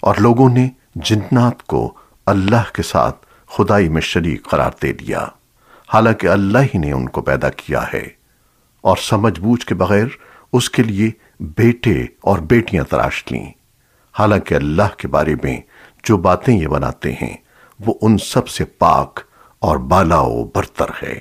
اور لوگوں نے جنات کو اللہ کے ساتھ خدائی میں شریک قرار دے دیا۔ حالانکہ اللہ ہی نے ان کو پیدا کیا ہے۔ اور سمجھ بوجھ کے بغیر اس کے لیے بیٹے اور بیٹیاں تراش لیں حالانکہ اللہ کے بارے میں جو باتیں یہ بناتے ہیں، وہ ان سب سے پاک اور بالا و برتر ہے۔